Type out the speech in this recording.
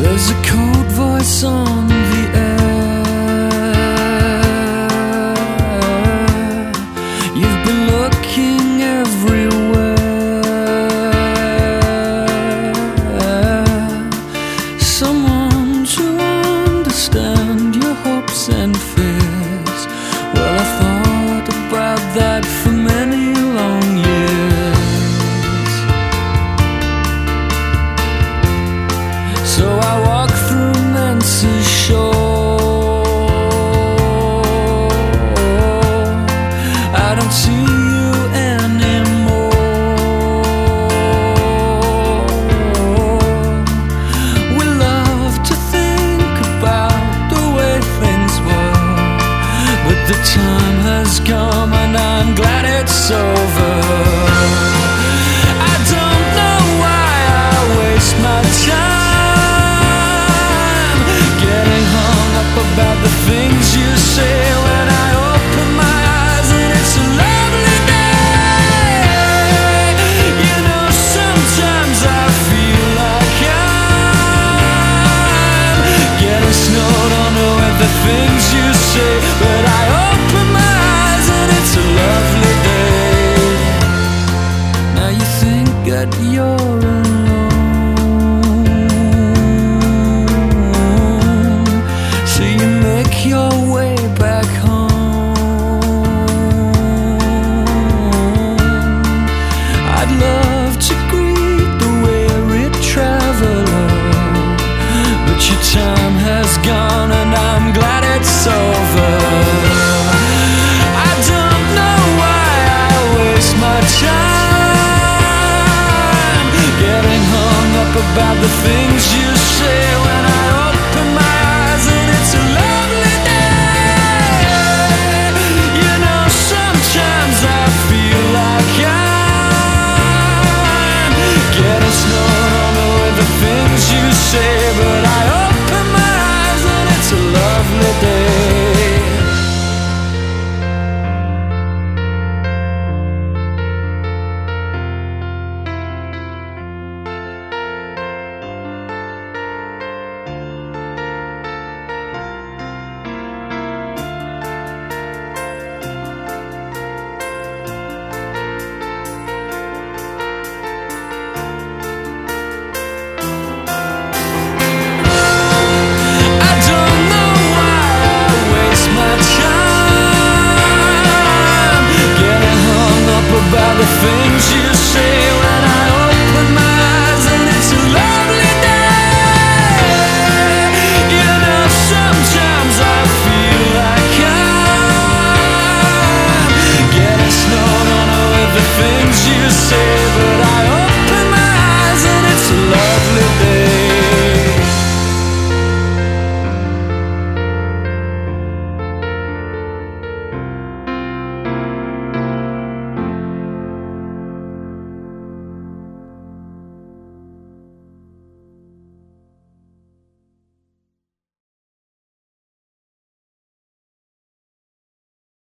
There's a cold voice on the air. You've been looking everywhere. Someone to understand your hopes and fears. Well, I thought about that the way things were, but the time has come and I'm glad it's over. Say, but I open my eyes and it's a lovely day. Now you think that you're alone, so you make your way back home. I'd love to greet the weary traveler, but your time has gone about the things you say